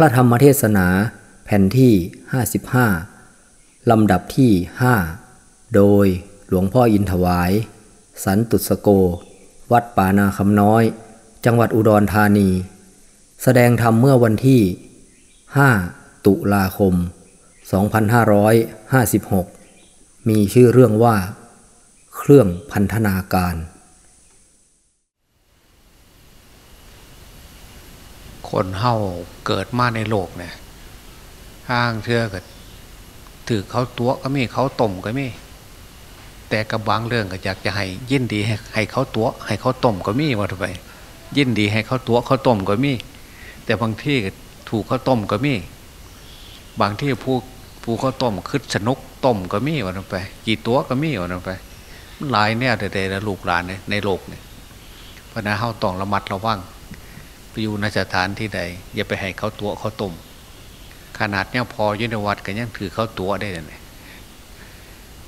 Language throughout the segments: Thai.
ระธรรมเทศนาแผ่นที่ 55 ลำดับที่ 5 โดยหลวงพ่ออินถวาย สันตุสโก วัดป่านาคำน้อย จังหวัดอุดรธานี แสดงธรรมเมื่อวันที่ 5 ตุลาคม 2556 มีชื่อเรื่องว่า เครื่องพันธนาการ คนเฮาเกิดมาในโลกเนี่ยห้างเทือก็ถือเขาตัวก็มีเขาต้มก็มีแต่กับบางเรื่องก็อยากจะให้ยินดีให้ให้เขาตัวให้เขาต้มก็มีว่าทำไมยินดีให้เขาตัวเขาต้มก็มี แต่บางที่ถูกเขาต้มก็มี บางที่ผู้ผู้เขาต้มคึดสนุกต้มก็มีว่าทำไป กี่ตัวก็มีว่าทำไปหลายแนวแต่แต่ลูกหลานในโลกเนี่ยเพราะนั้นเฮาต้องระมัดระวัง อยู่ในสถานที่ใด อย่าไปให้เขาตัวเขาต้มขนาดเนี้ยพอยุนวัดกันยังถือเขาตัวได้เลย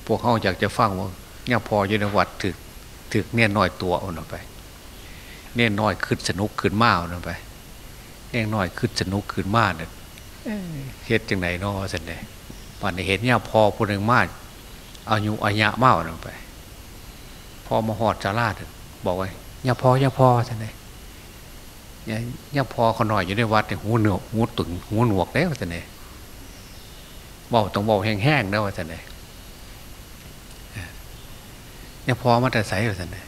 พวกเขาอยากจะฟังว่าเนี่ยพอยุนวัดถือถือเนี่ยน้อยตัวเอาไป เนี่ยน้อยขึ้นสนุกขึ้นมาเอาไปเนี่ยน้อยขึ้นสนุกขึ้นมาเนี่ยเฮ็ดจังไหนนอสันเนี่ยป่านเห็นเนี่ยพอพูดหนึ่งมากอายุอายะมากเอาไปพอมาหอดจาราดบอกไว้เนี่ยพอเนี่ยพอสันเนี่ย เนี่พอเขาหน่อยอยู่ในวัดเนี่ยหูเหนือกหูตึงหูหนวกแล้วจะเนี่ยเบาต้องเบาแห้งๆแล้วจะเนี่ยเนี่พอมาแต่ใสแล้วจะเนี่ย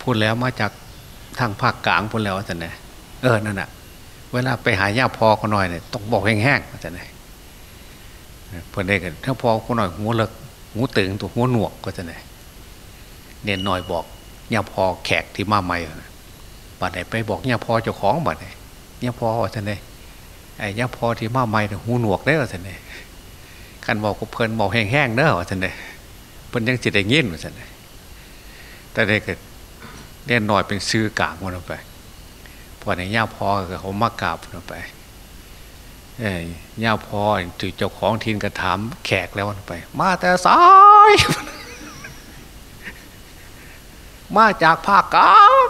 พูดแล้วมาจากทางภาคกลางพูดแล้วจะเนี่ยเออนั่นแหะเวลาไปหาย่าพอเขาหน่อยเนี่ยต้องบอกแห้งๆจะเนี่ยเพื่อนได้กันถ้าพอเขาหน่อยหูเลิกหูตึงตัวหูหนวกก็จะเนี่ยเนียนหน่อยบอกย่าพอแขกที่มาใหม่ บัดไหนไปบอกเนี่ยพอเจ้าของบัดไหนเนี่ยพอว่าท่านเลยไอ้เนี่ยพอที่มาใหม่หูหนวกได้ว่าท่านเลยคันบอกก็เพลินบอกแห้งๆเด้อว่าท่านเลยเพิ่นยังจิตได้ยินว่าท่านเลยแต่เด็กเนี่ยหน่อยเป็นซื้อกางมันไปพอในเนี่ยพอเขามากราบมันไปเอ้ยเนี่ยพอถือเจ้าของทินกระถามแขกแล้วมันไป มาแต่สาย มาจากภาคกลาง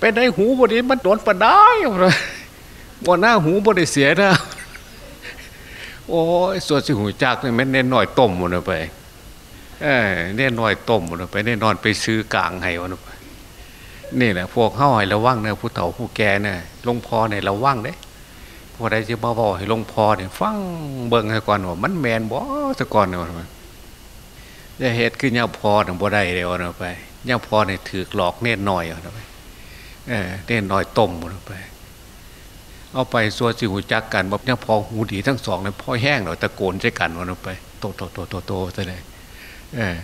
เป็นไอ้หูบดีมันโดนปะได้บนหน้าหูบดีเสียนะโอ้ยส่วนสิหูจักเนี่ยมันเน้นหน่อยต้มมันไปเออเน้นหน่อยต้มมันไปเน้นนอนไปซื้อกลางให้มันไปนี่แหละพวกเข้าให้ระวังเนี่ยผู้เฒ่าผู้แก่เนี่ยลงพอเนี่ยระวังเด้พวกใดจะมาบอกให้ลงพอเนี่ยฟังเบิ่งให้ก่อนว่ามันแมนบ่สะก่อนเนี่ยมันจะเหตุขึ้นย่าพอถึงบ่ได้เดียวนะไปย่าพอเนี่ยถือหลอกเน้นหน่อยนไป เออเน้นน้อยต้มลงไป เอาไปส่วสิหูจักกันบอกเนี่ยพอหูดีทั้งสองเลยพ่อแห้งหน่อยตะโกนใช้กันวันลงไปโตโตโตโตโตซะเลยเออ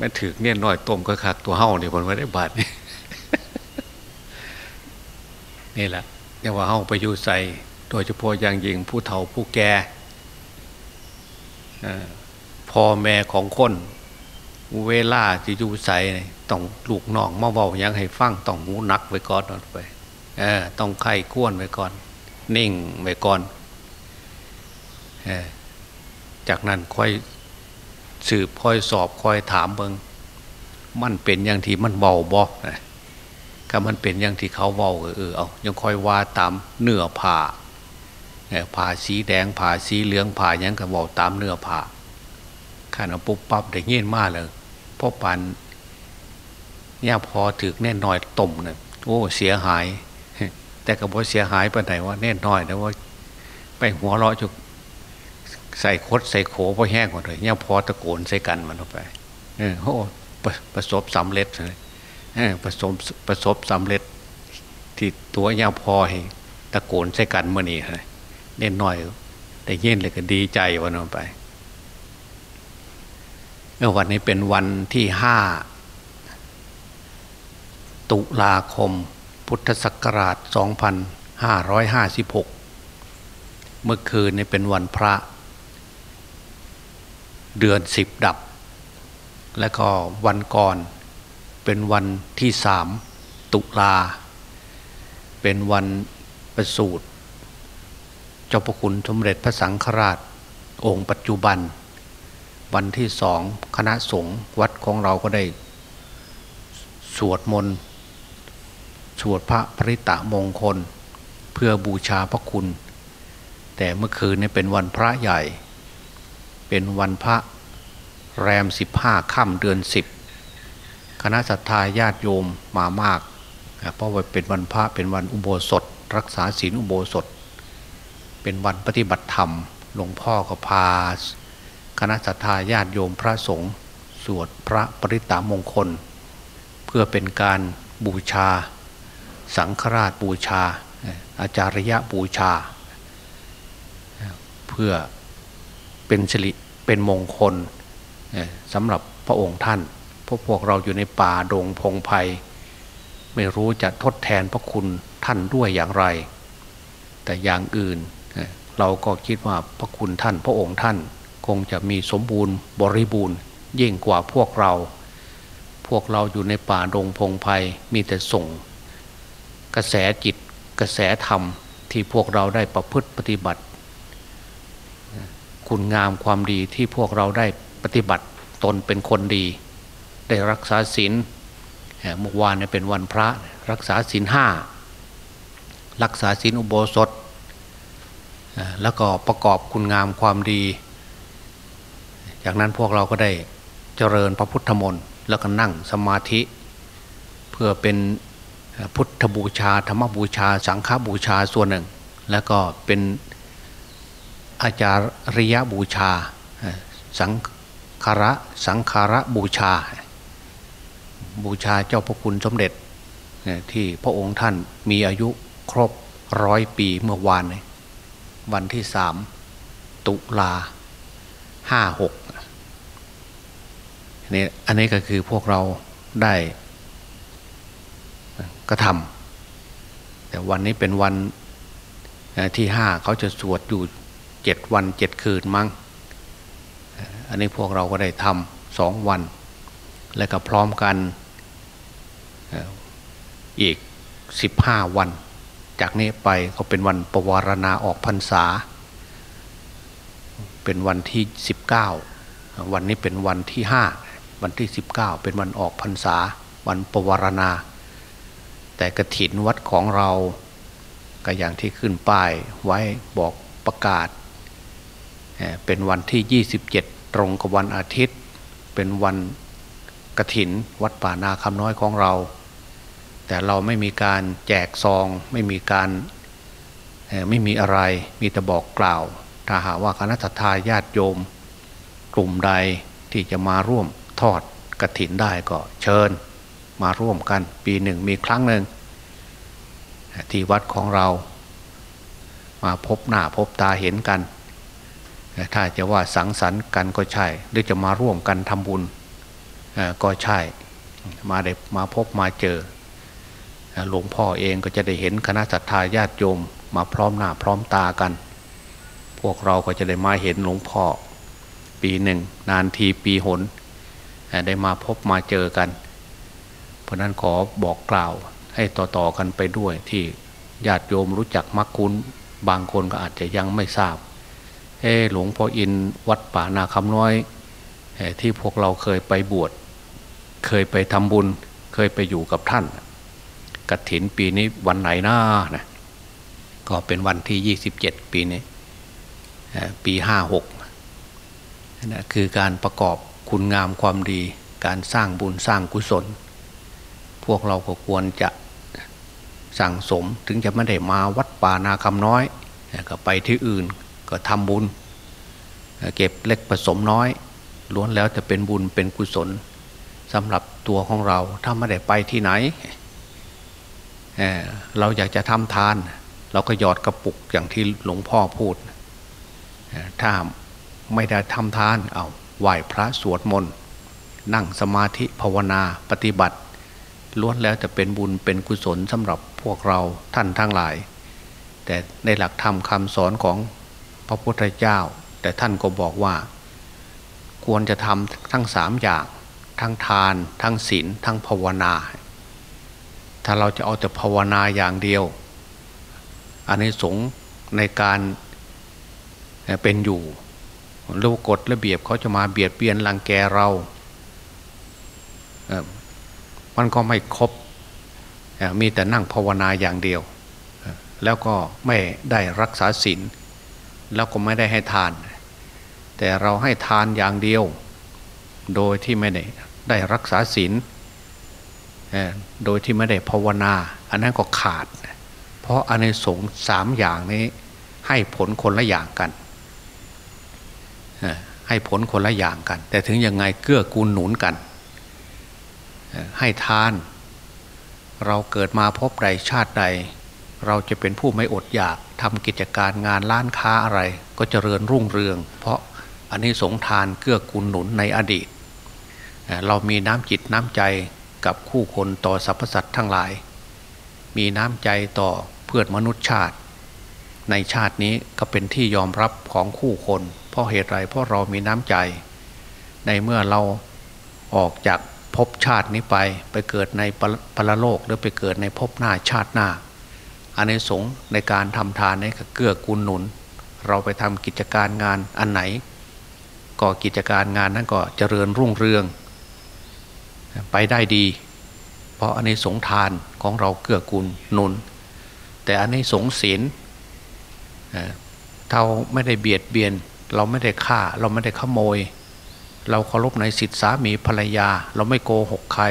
มันถือเนี่ยน้อยต้มก็คักตัวเห่าเนี่ยคนไม่ได้บาดนี่นี่แหละเรียว่าเห่าไปอยู่ใส่โดยเฉพาะอย่างยิงผู้เฒ่าผู้แก่พ่อแม่ของคน เวลาที่อยู่ใส่ต้องลูกน้องมาเบายังให้ฟังต้องหูนักไว้ก่อนไปเออต้องไข้ข้วนไว้ก่อน นิ่งไว้ก่อนเออจากนั้นค่อยสืบค่อยสอบค่อยถามเบิงมันเป็นอย่างที่มันเบาบอกนะถ้ามันเป็นอย่างที่เขาเบาเออเอายังค่อยว่าตามเนื้อผ่าผ่าสีแดงผ่าสีเหลืองผ่ายังก็บอกตามเนื้อผ่าขันเอาปุ๊บปั๊บได้เงี้ยมากเลย พ่อปันย่าพอถือแน่นอยต้มเนี่ยโอ้เสียหาย แต่ก็บอกเสียหายไปไหนว่าแน่นอยนะว่า ไปหัวเราะจุกใส่คดใส่โขพอแห้งหมดเลยย่าพอตะโกนใส่กันมันออกไปเออโอ้ประสบสำเร็จเลยประสบประสบสำเร็จ ที่ตัวย่าพอให้ตะโกนใส่กันเมื่อนี้เลยเน่นหน่อย แต่เย็นเลยก็ดีใจวันนั้นไป วันนี้เป็นวันที่ห้าตุลาคม พุทธศักราช 2556 เมื่อคืนนี้เป็นวันพระ เดือนสิบดับ และก็วันก่อนเป็นวันที่สามตุลา เป็นวันประสูติเจ้าพระคุณสมเด็จพระสังฆราชองค์ปัจจุบัน วันที่สองคณะสงฆ์วัดของเราก็ได้ สวดมนต์สวดพระปริตะมงคล เพื่อบูชาพระคุณ แต่เมื่อคืนนี้เป็นวันพระใหญ่ เป็นวันพระแรมสิบห้าค่ำเดือนสิบคณะสัตยาญาติโยมมามาก เพราะว่าเป็นวันพระเป็นวันอุโบสถ รักษาศีลอุโบสถ เป็นวันปฏิบัติธรรมหลวงพ่อก็พา คณะสัตยาญาติโยมพระสงฆ์สวดพระปริตามงคล เพื่อเป็นการบูชา สังฆราชบูชา อาจารยะบูชา เพื่อเป็นสิริเป็นมงคลสำหรับพระองค์ท่านพวกพวกเราอยู่ในป่าดงพงไพ่ไม่รู้จะทดแทนพระคุณท่านด้วยอย่างไร แต่อย่างอื่นเราก็คิดว่าพระคุณท่านพระองค์ท่าน คงจะมีสมบูรณ์บริบูรณ์ยิ่งกว่าพวกเรา พวกเราอยู่ในป่าดงพงไพ่มีแต่ส่ง กระแสจิตกระแสธรรมที่พวกเราได้ประพฤติปฏิบัติ คุณงามความดีที่พวกเราได้ปฏิบัติตนเป็นคนดี ได้รักษาศีลเมื่อวานเนี่ยเป็นวันพระรักษาศีลห้ารักษาศีลอุโบสถ แล้วก็ประกอบคุณงามความดี จากนั้นพวกเราก็ได้เจริญพระพุทธมนต์แล้วก็นั่งสมาธิ เพื่อเป็นพุทธบูชาธรรมบูชา สังฆบูชาส่วนหนึ่ง แล้วก็เป็นอาจาริยบูชา สังคาระสังคาระบูชา บูชาเจ้าพระคุณสมเด็จที่พระองค์ท่านมีอายุครบร้อยปีเมื่อวาน วันที่สามตุลาห้าหก นี่อันนี้ก็คือพวกเราได้กระทำแต่วันนี้เป็นวันที่ห้าเขาจะสวดอยู่เจ็ดวันเจ็ดคืนมั้งอันนี้พวกเราก็ได้ทำสองวัน และก็พร้อมกันอีกสิบห้าวัน จากนี้ไปก็เป็นวันประวารณาออกพรรษา เป็นวันที่สิบเก้าวันนี้เป็นวันที่ห้า วันที่สิบเก้าเป็นวันออกพรรษา วันประวารณา แต่กระถินวัดของเราก็อย่างที่ขึ้นป้ายไว้บอกประกาศ เป็นวันที่ 27 ตรงกับวันอาทิตย์ เป็นวันกระถินวัดป่านาคำน้อยของเรา แต่เราไม่มีการแจกซองไม่มีการไม่มีอะไรมีแต่บอกกล่าว ถ้าหากว่าคณะทาญาติโยม กลุ่มใดที่จะมาร่วม ทอดกระถินได้ก็เชิญมาร่วมกัน ปีหนึ่งมีครั้งหนึ่งที่วัดของเรา มาพบหน้าพบตาเห็นกัน ถ้าจะว่าสังสรรค์กันก็ใช่ หรือจะมาร่วมกันทำบุญก็ใช่มาได้มาพบมาเจอหลวงพ่อเองก็จะได้เห็นคณะสัตยาญาติโยมมาพร้อมหน้าพร้อมตากัน พวกเราก็จะได้มาเห็นหลวงพ่อ ปีหนึ่งนานทีปีหน ได้มาพบมาเจอกัน เพราะนั้นขอบอกกล่าวให้ต่อๆกันไปด้วยที่ญาติโยมรู้จักมักคุ้นบางคนก็อาจจะยังไม่ทราบ เอหลวงพ่ออินวัดป่านาคำน้อยที่พวกเราเคยไปบวช เคยไปทำบุญ เคยไปอยู่กับท่านกระถินปีนี้วันไหนหน้านะก็เป็นวันที่ 27 ปีนี้ปีห้าหกนะคือการประกอบ คุณงามความดี การสร้างบุญสร้างกุศล พวกเราก็ควรจะสั่งสมถึงจะไม่ได้มาวัดป่านาคำน้อย ก็ไปที่อื่นก็ทำบุญ เก็บเล็กผสมน้อย ล้วนแล้วจะเป็นบุญเป็นกุศลสำหรับตัวของเราถ้าไม่ได้ไปที่ไหนเเราอยากจะทำทาน เราก็หยอดกระปุกอย่างที่หลวงพ่อพูดถ้าไม่ได้ทำทานเอา ไหว้พระสวดมนต์นั่งสมาธิภาวนาปฏิบัติล้วนแล้วจะเป็นบุญเป็นกุศลสำหรับพวกเราท่านทั้งหลาย แต่ในหลักธรรมคำสอนของพระพุทธเจ้า แต่ท่านก็บอกว่า ควรจะทำทั้งสามอย่างทั้งทาน ทั้งศีลทั้งภาวนา ถ้าเราจะเอาแต่ภาวนาอย่างเดียวอันนี้สงในการเป็นอยู่ รูกฎระเบียบเขาจะมาเบียดเบียนรังแกเรามันก็ไม่ครบมีแต่นั่งภาวนาอย่างเดียว แล้วก็ไม่ได้รักษาศีลแล้วก็ไม่ได้ให้ทาน แต่เราให้ทานอย่างเดียว โดยที่ไม่ได้ได้รักษาศีลโดยที่ไม่ได้ภาวนา อันนั้นก็ขาด เพราะอันในสงสามอย่างนี้ให้ผลคนละอย่างกัน ให้ผลคนละอย่างกัน แต่ถึงยังไงเกื้อกูลหนุนกัน ให้ทาน เราเกิดมาพบใดชาติใด เราจะเป็นผู้ไม่อดอยากทำกิจการงานร้านค้าอะไร ก็จเจริญรุ่งเรือง เพราะอันนี้สงทานเกื้อกูลหนุนในอดีต เรามีน้ำจิตน้ำใจกับคู่คนต่อสรรพสัตว์ทั้งหลาย มีน้ำใจต่อเพื่อนมนุษย์ชาติ ในชาตินี้ก็เป็นที่ยอมรับของคู่คน เพราะเหตุไรเพราะเรามีน้ำใจ ในเมื่อเราออกจากภพชาตินี้ไปไปเกิดในปรโลกหรือไปเกิดในภพหน้าชาติหน้าอันในสงในการทำทานนี่ก็เกื้อกูลหนุน เราไปทำกิจการงานอันไหน ก็กิจการงานนั้นก็เจริญรุ่งเรือง ไปได้ดี เพราะอันนี้สงทานของเราเกื้อกูลหนุน แต่อันนี้สงศีลเราไม่ได้เบียดเบียน เราไม่ได้ฆ่า เราไม่ได้ขโมย เราเคารพในสิทธิสามีภรรยา เราไม่โกหกใคร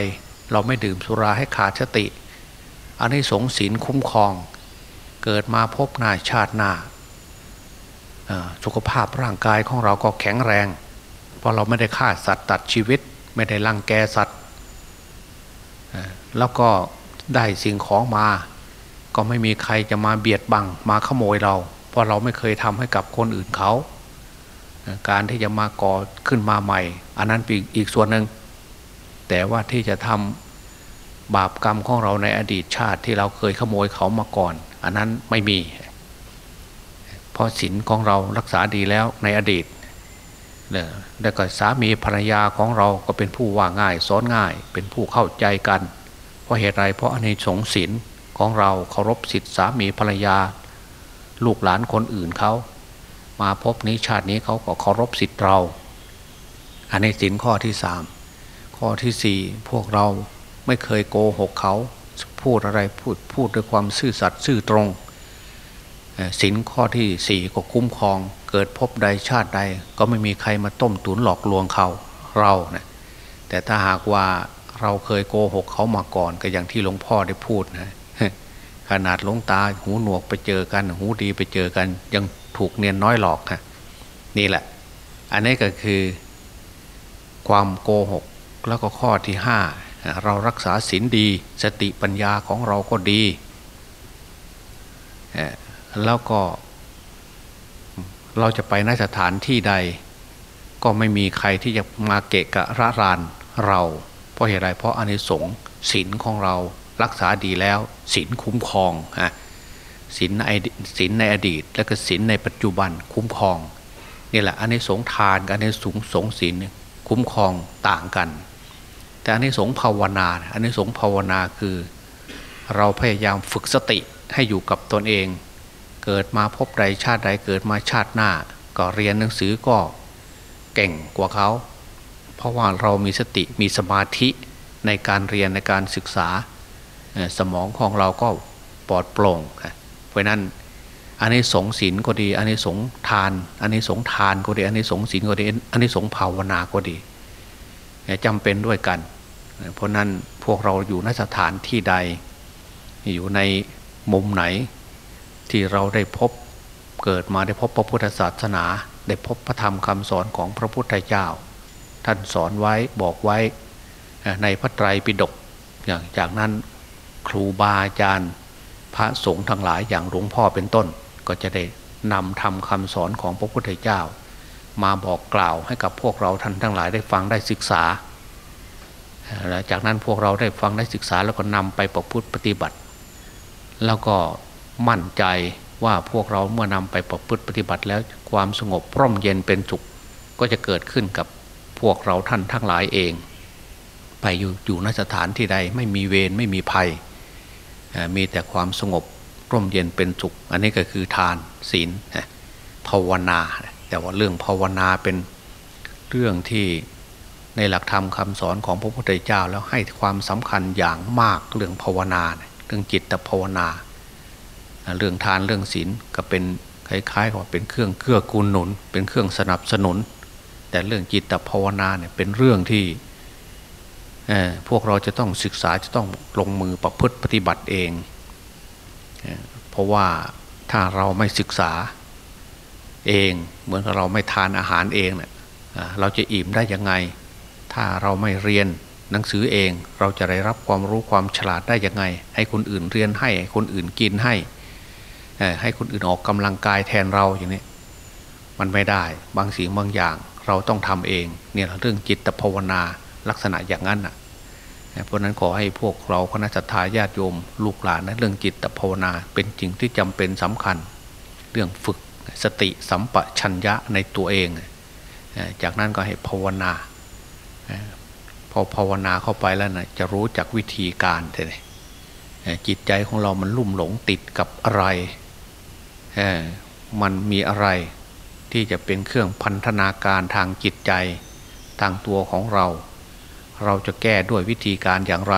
เราไม่ดื่มสุราให้ขาดสติ อันนี้สงศีลคุ้มครอง เกิดมาพบหน้าชาติหน้าสุขภาพร่างกายของเราก็แข็งแรง เพราะเราไม่ได้ฆ่าสัตว์ตัดชีวิต ไม่ได้ลังแกสัตว์แล้วก็ได้สิ่งของมา ก็ไม่มีใครจะมาเบียดบังมาขโมยเรา เพราะเราไม่เคยทำให้กับคนอื่นเขา การที่จะมาก่อขึ้นมาใหม่ อันนั้นเป็นอีกส่วนหนึ่งแต่ว่าที่จะทำบาปกรรมของเราในอดีตชาติที่เราเคยขโมยเขามาก่อน อันนั้นไม่มี เพราะศีลของเรารักษาดีแล้วในอดีตแล้วก็สามีภรรยาของเราก็เป็นผู้ว่าง่ายสอนง่าย เป็นผู้เข้าใจกัน เพราะเหตุไรเพราะอันในสงศีลของเราเคารพสิทธิสามีภรรยา ลูกหลานคนอื่นเขา มาพบนี้ชาตินี้เขาก็เคารพสิทธิเรา อันในศีลข้อที่สามข้อที่สี่พวกเราไม่เคยโกหกเขาพูดอะไรพูดพูดด้วยความซื่อสัตย์ซื่อตรงศีลข้อที่สี่ก็คุ้มครอง เกิดพบใดชาติใด ก็ไม่มีใครมาต้มตุนหลอกลวงเขาเราเนะี่ยแต่ถ้าหากว่าเราเคยโกหกเขามาก่อนก็อย่างที่หลวงพ่อได้พูดนะขนาดหลวงตาหูหนวกไปเจอกัน หูดีไปเจอกัน ยัง ถูกเนียนน้อยหลอกนะนี่แหละ อันนี้ก็คือความโกหกแล้วก็ข้อที่ห้าเรารักษาศีลดี สติปัญญาของเราก็ดี แล้วก็เราจะไปนสถานที่ใด ก็ไม่มีใครที่จะมาเกะกะระรานเรา เพราะเหตุไรเพราะอานิสงส์ศีลของเรารักษาดีแล้วศีลคุ้มครองฮะ ศีลในศีลในอดีต และก็ศีลในปัจจุบันคุ้มครองนี่แหละอันนี้สงทานกับอันนี้สงสงศีลคุ้มครองต่างกัน แต่อันนี้สงภาวนา อันนี้สงภาวนาคือ เราพยายามฝึกสติให้อยู่กับตนเอง เกิดมาพบใดชาติใดเกิดมาชาติหน้า ก็เรียนหนังสือก็เก่งกว่าเขา เพราะว่าเรามีสติมีสมาธิในการเรียนในการศึกษาสมองของเราก็ปลอดโปร่ง เพราะนั้นอันนี้สงศีลก็ดี อันนี้สงทาน อันนี้สงทานก็ดี อันนี้สงศีลก็ดี อันนี้สงภาวนาก็ดีจำเป็นด้วยกัน เพราะนั้นพวกเราอยู่นสถานที่ใด อยู่ในมุมไหน ที่เราได้พบเกิดมาได้พบพระพุทธศาสนา ได้พบพระธรรมคำสอนของพระพุทธเจ้า ท่านสอนไว้บอกไว้ในพระไตรปิฎกอย่างจากนั้นครูบาอาจารย์ พระสงฆ์ทั้งหลายอย่างหลวงพ่อเป็นต้น ก็จะได้นำทำคำสอนของพระพุทธเจ้า มาบอกกล่าวให้กับพวกเราท่านทั้งหลายได้ฟังได้ศึกษาจากนั้นพวกเราได้ฟังได้ศึกษาแล้วก็นำไปประพฤติปฏิบัติ แล้วก็มั่นใจว่าพวกเราเมื่อนำไปประพฤติปฏิบัติแล้วความสงบร่มเย็นเป็นสุขก็จะเกิดขึ้นกับพวกเราท่านทั้งหลายเอง ไปอยู่อยู่นสถานที่ใดไม่มีเวรไม่มีภัย มีแต่ความสงบร่มเย็นเป็นสุข อันนี้ก็คือทานศีลภาวนา แต่ว่าเรื่องภาวนาเป็นเรื่องที่ในหลักธรรมคำสอนของพระพุทธเจ้าแล้วให้ความสำคัญอย่างมากเรื่องภาวนา เรื่องจิตภาวนา เรื่องทานเรื่องศีลก็เป็นคล้ายๆกับเป็นเครื่องเกื้อกูลหนุน เป็นเครื่องสนับสนุน แต่เรื่องจิตภาวนาเนี่ยเป็นเรื่องที่ พวกเราจะต้องศึกษาจะต้องลงมือประพฤติปฏิบัติเอง เพราะว่าถ้าเราไม่ศึกษาเองเหมือนกับเราไม่ทานอาหารเองเนะ่ยเราจะอิ่มได้ยังไง ถ้าเราไม่เรียนหนังสือเอง เราจะได้รับความรู้ความฉลาดได้ยังไง ให้คนอื่นเรียนให้คนอื่นกินให้ให้คนอื่นออกกำลังกายแทนเราอย่างนี้มันไม่ได้บางสิ่งบางอย่างเราต้องทำเองเนี่ยเรื่องจิตภาวนาลักษณะอย่างนั้นอะ เพราะนั้นขอให้พวกเราคณะสัตยาญาติโยม ลูกหลานนะเรื่องจิตภาวนา เป็นจริงที่จำเป็นสำคัญ เรื่องฝึกสติสัมปชัญญะในตัวเอง จากนั้นก็ให้ภาวนา พอภาวนาเข้าไปแล้วนะจะรู้จักวิธีการเลยจิตใจของเรามันลุ่มหลงติดกับอะไร มันมีอะไรที่จะเป็นเครื่องพันธนาการทางจิตใจทางตัวของเรา เราจะแก้ด้วยวิธีการอย่างไร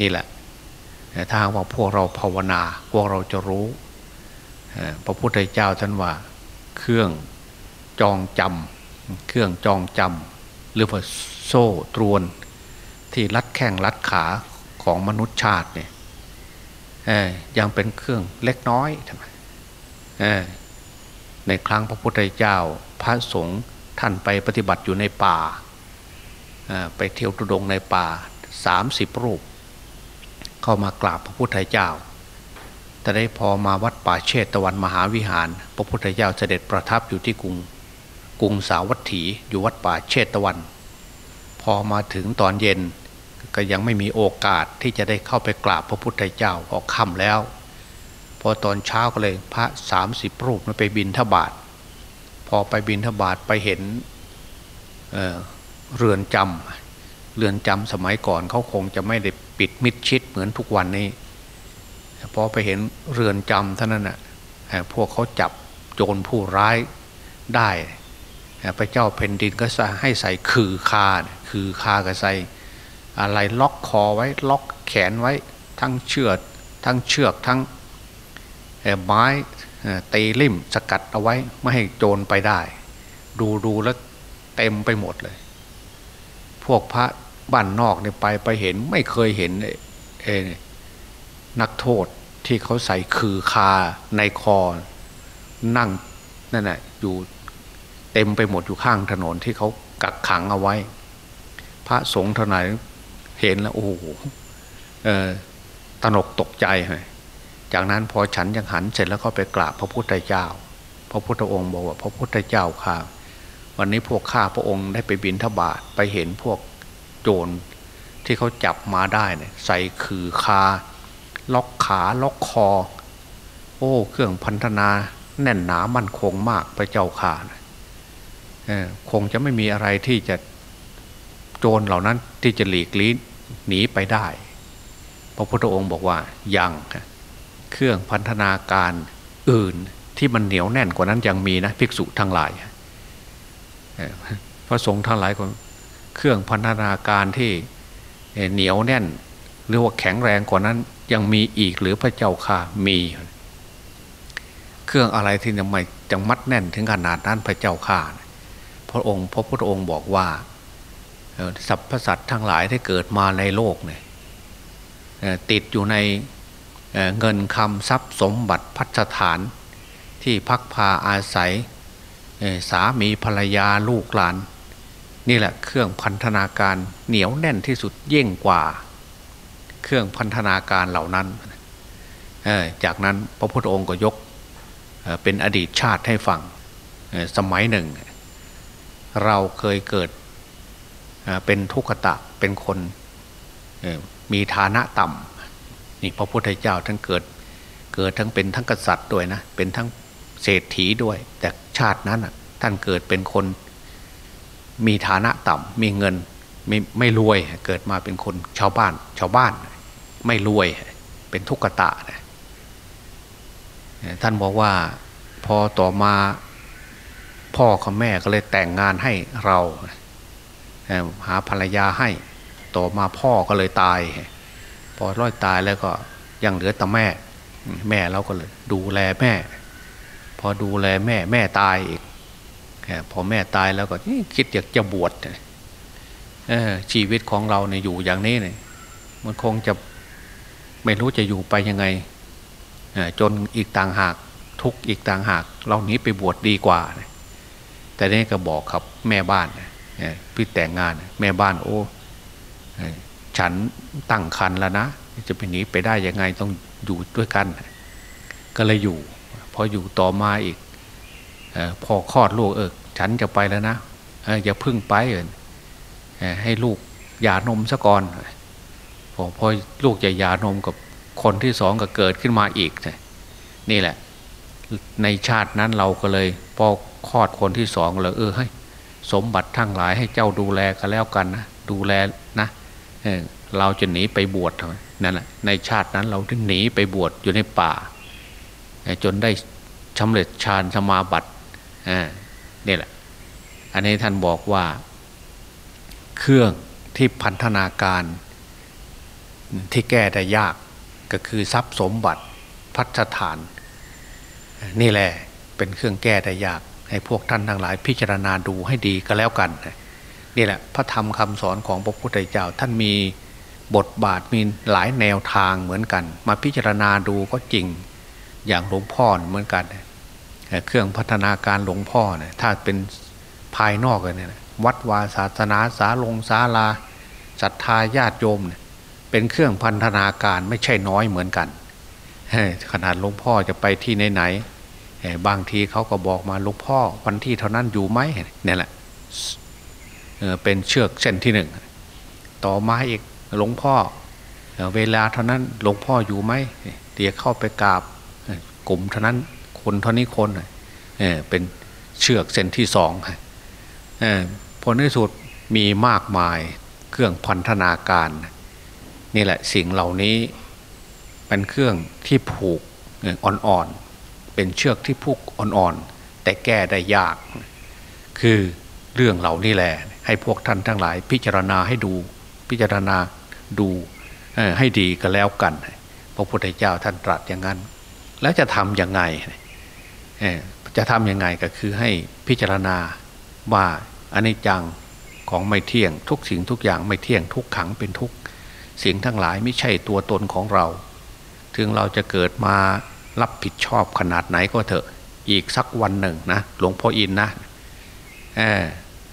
นี่แหละถ้าว่าพวกเราภาวนา พวกเราจะรู้ พระพุทธเจ้าท่านว่า เครื่องจองจำเครื่องจองจำหรือว่าโซ่ตรวน ที่รัดแข้งรัดขาของมนุษย์ชาติเนี่ยยังเป็นเครื่องเล็กน้อยทำไมในครั้งพระพุทธเจ้าพระสงฆ์ท่านไปปฏิบัติอยู่ในป่า ไปเที่ยวตุดงในป่าสามสิบรูป เข้ามากราบพระพุทธเจ้า แต่ได้พอมาวัดป่าเชตตะวันมหาวิหาร พระพุทธเจ้าเสด็จประทับอยู่ที่กรุงกรุงสาวัตถีอยู่วัดป่าเชตตะวัน พอมาถึงตอนเย็นก็ยังไม่มีโอกาสที่จะได้เข้าไปกราบพระพุทธเจ้าออกค่ำแล้ว พอตอนเช้าก็เลยพระสามสิบรูปมาไปบินทบาทพอไปบินทบาทไปเห็น เรือนจำเรือนจำสมัยก่อนเขาคงจะไม่ได้ปิดมิดชิดเหมือนทุกวันนี้พอไปเห็นเรือนจำเท่านั้นน่ะพวกเขาจับโจรผู้ร้ายได้พระเจ้าแผ่นดินก็ให้ใส่คือคาคือคาก็ใส่อะไรล็อกคอไว้ล็อกแขนไว้ทั้งเชือกทั้งเชือกทั้งไม้ตีลิ่มสกัดเอาไว้ไม่ให้โจรไปได้ ดูดูแล้วเต็มไปหมดเลย พวกพระบ้านนอกเนี่ยไปไปเห็นไม่เคยเห็นเอนักโทษที่เขาใส่คือคาในคอ นั่งนั่นแหละอยู่เต็มไปหมดอยู่ข้างถนนที่เขากักขังเอาไว้ พระสงฆ์เท่าไหร่เห็นแล้วโอ้โหตนกตกใจเลยจากนั้นพอฉันยังหันเสร็จแล้วก็ไปกราบพระพุทธเจ้า พระพุทธองค์บอกว่าพระพุทธเจ้าข่า วันนี้พวกข้าพระองค์ได้ไปบินทบาทไปเห็นพวกโจรที่เขาจับมาได้เนี่ยใส่คือคา ล็อกขาล็อกคอ โอ้ เครื่องพันธนาแน่นหนามั่นคงมากพระเจ้าข่าคงจะไม่มีอะไรที่จะโจรเหล่านั้นที่จะหลีกลี้หนีไปได้ พระพุทธองค์บอกว่ายังเครื่องพันธนาการอื่นที่มันเหนียวแน่นกว่านั้นยังมีนะภิกษุทั้งหลาย พระสงฆ์ทั้งหลายคนเครื่องพันธนาการที่เหนียวแน่น หรือว่าแข็งแรงกว่านั้นยังมีอีกหรือพระเจ้าค่ะมี เครื่องอะไรที่ทำไมจังมัดแน่นถึงขนาดนั้นพระเจ้าข่าพระองค์พระพุทธองค์บอกว่าสรรพสัตว์ทั้งหลายที่เกิดมาในโลกเนี่ยติดอยู่ในเงินคำทรัพย์สมบัติพัฒฐานที่พักพาอาศัย สามีภรรยาลูกหลาน นี่แหละเครื่องพันธนาการเหนียวแน่นที่สุดเย่งกว่า เครื่องพันธนาการเหล่านั้น จากนั้นพระพุทธองค์ก็ยกเป็นอดีตชาติให้ฟังสมัยหนึ่ง เราเคยเกิดเป็นทุกขตะเป็นคนมีฐานะต่ำนี่พระพุทธเจ้าท่านเกิดเกิดทั้งเป็นทั้งกษัตริย์ด้วยนะเป็นทั้งเศรษฐีด้วย แต่ ชาตินั้นท่านเกิดเป็นคนมีฐานะต่ำมีเงินไม่ไม่รวยเกิดมาเป็นคนชาวบ้าน ชาวบ้าน ไม่รวยเป็นทุกขตะนะท่านบอกว่าพอต่อมาพ่อกับแม่ก็เลยแต่งงานให้เรา หาภรรยาให้ ต่อมาพ่อก็เลยตาย พอร้อยตายแล้วก็ยังเหลือแต่แม่ แม่เราก็เลยดูแลแม่ พอดูแลแม่แม่ตายอีกพอแม่ตายแล้วก็คิดอยากจะบวชชีวิตของเราเนี่ยอยู่อย่างนี้เนี่ยมันคงจะไม่รู้จะอยู่ไปยังไงจนอีกต่างหากทุกอีกต่างหาก เราหนีไปบวชดดีกว่า แต่นี่ก็บอกครับแม่บ้านพี่แต่งงาน แม่บ้านโอ้ฉันตั้งคันแล้วนะ จะไปหนีไปได้ยังไงต้องอยู่ด้วยกัน ก็เลยอยู่ พออยู่ต่อมาอีกอพอคลอดลูกเออฉันจะไปแล้วนะอย่าพึ่งไปเออให้ลูกหย่านมซะก่อนพอพอลูกจะหย่านมกับคนที่สองก็เกิดขึ้นมาอีกนี่แหละ ในชาตินั้นเราก็เลย พอคลอดคนที่สองเลยเออให้สมบัติทั้งหลายให้เจ้าดูแลกันแล้วกันนะดูแลนะเเราจะหนีไปบวชนั่นแหละในชาตินั้นเราถึงหนีไปบวชอยู่ในป่า จนได้สาเร็จฌานสมาบัตินี่แหละ อันนี้ท่านบอกว่า เครื่องที่พันธนาการที่แก้ได้ยากก็คือทรัพย์สมบัติพัฒฐาน นี่แหละเป็นเครื่องแก้ได้ยาก ให้พวกท่านทั้งหลาย พิจารณาดูให้ดีก็แล้วกันนี่แหละ พระธรรมคำสอนของพระพุทธเจ้าท่านมีบทบาทมีหลายแนวทางเหมือนกัน มาพิจารณาดูก็จริง อย่างหลวงพ่อเหมือนกันเครื่องพัฒนาการหลวงพ่อเนี่ยถ้าเป็นภายนอกเลยเนี่ยวัดวาศาสนาสาลงศาลาศรัทธาญาติโยมเนี่ยเป็นเครื่องพันธนาการไม่ใช่น้อยเหมือนกันขนาดหลวงพ่อจะไปที่ไหนๆบางทีเขาก็บอกมาหลวงพ่อวันที่เท่านั้นอยู่ไหมเนี่ยแหละเป็นเชือกเส้นที่หนึ่งต่อมาอีกหลวงพ่อเวลาเท่านั้นหลวงพ่ออยู่ไหมเดี๋ยวเข้าไปกราบ กลุ่มเท่านั้นคนเท่านี้คนเป็นเชือกเส้นที่สองผลในสุดมีมากมายเครื่องพันธนาการ นี่แหละสิ่งเหล่านี้เป็นเครื่องที่ผูกอ่อนๆเป็นเชือกที่ผูกอ่อนๆแต่แก้ได้ยาก คือเรื่องเหล่านี้แหละให้พวกท่านทั้งหลาย พิจารณาให้ดูพิจารณาดูให้ดีก็แล้วกัน พระพุทธเจ้าท่านตรัสอย่างนั้น แล้วจะทำยังไงจะทำยังไงก็คือให้พิจารณาว่าอนิจจังของไม่เที่ยง ทุกสิ่งทุกอย่างไม่เที่ยงทุกขังเป็นทุกสิ่งทั้งหลายไม่ใช่ตัวตนของเรา ถึงเราจะเกิดมารับผิดชอบขนาดไหนก็เถอะ อีกสักวันหนึ่งนะหลวงพ่ออินนะ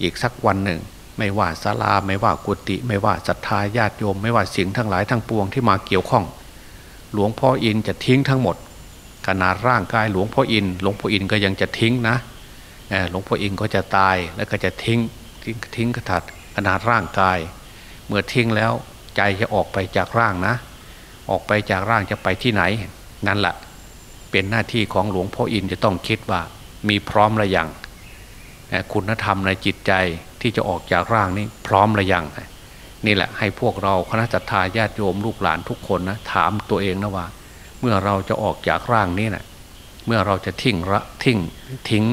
อีกสักวันหนึ่ง ไม่ว่าศาลาไม่ว่ากุฏิไม่ว่าศรัทธาญาติโยม ไม่ว่าสิ่งทั้งหลายทั้งปวงที่มาเกี่ยวข้อง หลวงพ่ออินจะทิ้งทั้งหมด ขนาดร่างกายหลวงพ่ออิน หลวงพ่ออินก็ยังจะทิ้งนะหลวงพ่ออินก็จะตายแล้วก็จะทิ้งทิ้งทิ้งกระถัดขนาดร่างกาย เมื่อทิ้งแล้วใจจะออกไปจากร่างนะ ออกไปจากร่างจะไปที่ไหน นั่นแหละเป็นหน้าที่ของหลวงพ่ออินจะต้องคิดว่ามีพร้อมหรือยังคุณธรรมในจิตใจที่จะออกจากร่างนี้พร้อมหรือยังนี่แหละให้พวกเราคณะจัตตาญาติโยมลูกหลานทุกคนนะถามตัวเองนะว่า มื่อเราจะออกจากร่างนี้นะเมื่อเราจะทิ้งระทิ้งทิ้ง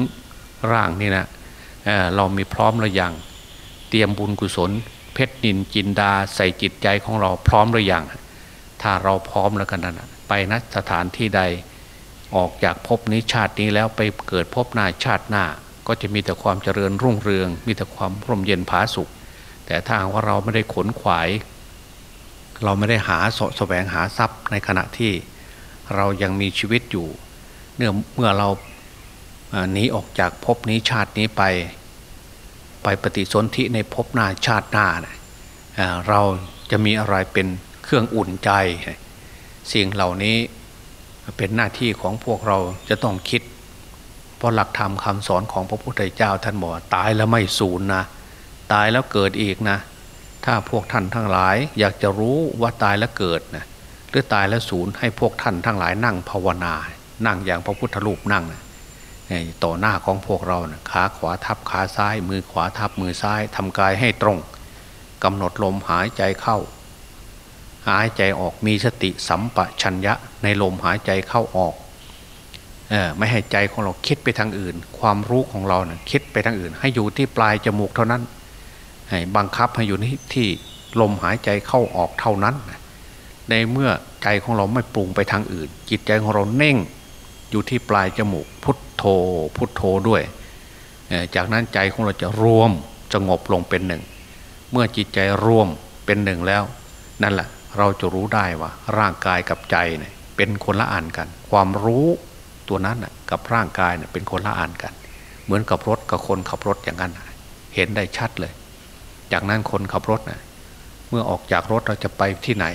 ร่างนี่นะเเรามีพร้อมหรือยังเตรียมบุญกุศล เพชรนินจินดาใส่จิตใจของเราพร้อมหรือยังถ้าเราพร้อมแล้วกันนะไปนะสถานที่ใดออกจากภพนี้ชาตินี้แล้วไปเกิดภพหน้าชาติหน้า ก็จะมีแต่ความเจริญรุ่งเรือง มีแต่ความร่มเย็นผาสุข แต่ถ้าว่าเราไม่ได้ขนขวาย เราไม่ได้หาสแสวงหาทรัพย์ในขณะที่ เรายังมีชีวิตอยู่เนื่อเมื่อเราหนีออกจากภพนี้ชาตินี้ไป ไปปฏิสนธิในภพหน้าชาติหน้าเราจะมีอะไรเป็นเครื่องอุ่นใจ สิ่งเหล่านี้เป็นหน้าที่ของพวกเราจะต้องคิด เพราะหลักธรรมคำสอนของพระพุทธเจ้าท่านบอกตายแล้วไม่สูญนะ ตายแล้วเกิดอีกนะ ถ้าพวกท่านทั้งหลายอยากจะรู้ว่าตายแล้วเกิดนะ หรือตายแล้วสูญให้พวกท่านทั้งหลายนั่งภาวนา นั่งอย่างพระพุทธรูปนั่งนะต่อหน้าของพวกเรานะขาขวาทับขาซ้าย มือขวาทับมือซ้ายทำกายให้ตรง กำหนดลมหายใจเข้า หายใจออกมีสติสัมปชัญญะในลมหายใจเข้าออกออไม่ให้ใจของเราคิดไปทางอื่น ความรู้ของเราเนะ่ยคิดไปทางอื่น ให้อยู่ที่ปลายจมูกเท่านั้นให้บังคับให้อยู่ที่ลมหายใจเข้าออกเท่านั้น ในเมื่อใจของเราไม่ปรุงไปทางอื่น จิตใจของเราเน่งอยู่ที่ปลายจมูกพุทโธพุทโธด้วย จากนั้นใจของเราจะรวมสงบลงเป็นหนึ่ง เมื่อจิตใจรวมเป็นหนึ่งแล้ว นั่นแหละเราจะรู้ได้ว่าร่างกายกับใจเนี่ยเป็นคนละอันกัน ความรู้ตัวนั้นกับร่างกายเนี่ยเป็นคนละอันกัน เหมือนกับรถกับคนขับรถอย่างนั้น เห็นได้ชัดเลย จากนั้นคนขับรถนะเมื่อออกจากรถเราจะไปที่ไหน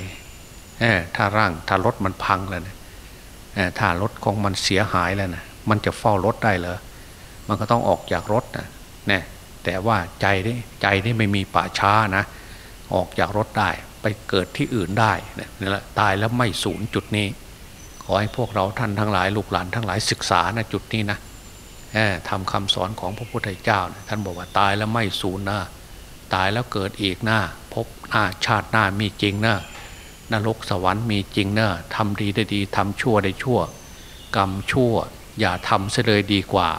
ถ้าร่างถ้ารถมันพังแล้วนะถ้ารถของมันเสียหายแล้วนะมันจะเฝ้ารถได้เหรอมันก็ต้องออกจากรถนะเนี่ยแต่ว่าใจนี่ใจนี่ไม่มีป่าช้านะออกจากรถได้ไปเกิดที่อื่นได้นี่แหละตายแล้วไม่สูญจุดนี้ ขอให้พวกเราท่านทั้งหลายลูกหลานทั้งหลายศึกษานะจุดนี้นะทำคำสอนของพระพุทธเจ้านะท่านบอกว่าตายแล้วไม่สูญนะตายแล้วเกิดอีกหน้าพบหน้าชาติหน้ามีจริงนะ นรกสวรรค์มีจริงเนอะทำดีได้ดีทำชั่วได้ชั่ว กรรมชั่ว อย่าทำเสียเลยดีกว่า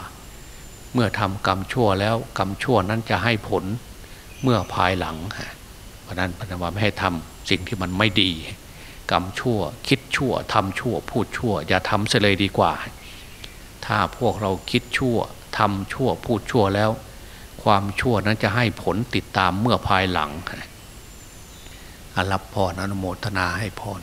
เมื่อทำกรรมชั่วแล้วกรรมชั่วนั้นจะให้ผลเมื่อภายหลังเพราะนั้นพระนวาไม่ให้ทำสิ่งที่มันไม่ดี กรรมชั่ว คิดชั่วทำชั่ว พูดชั่ว อย่าทำเสียเลยดีกว่า ถ้าพวกเราคิดชั่วทำชั่วพูดชั่วแล้ว ความชั่วนั้นจะให้ผลติดตามเมื่อภายหลัง อรับพรอนุโมทนาให้พร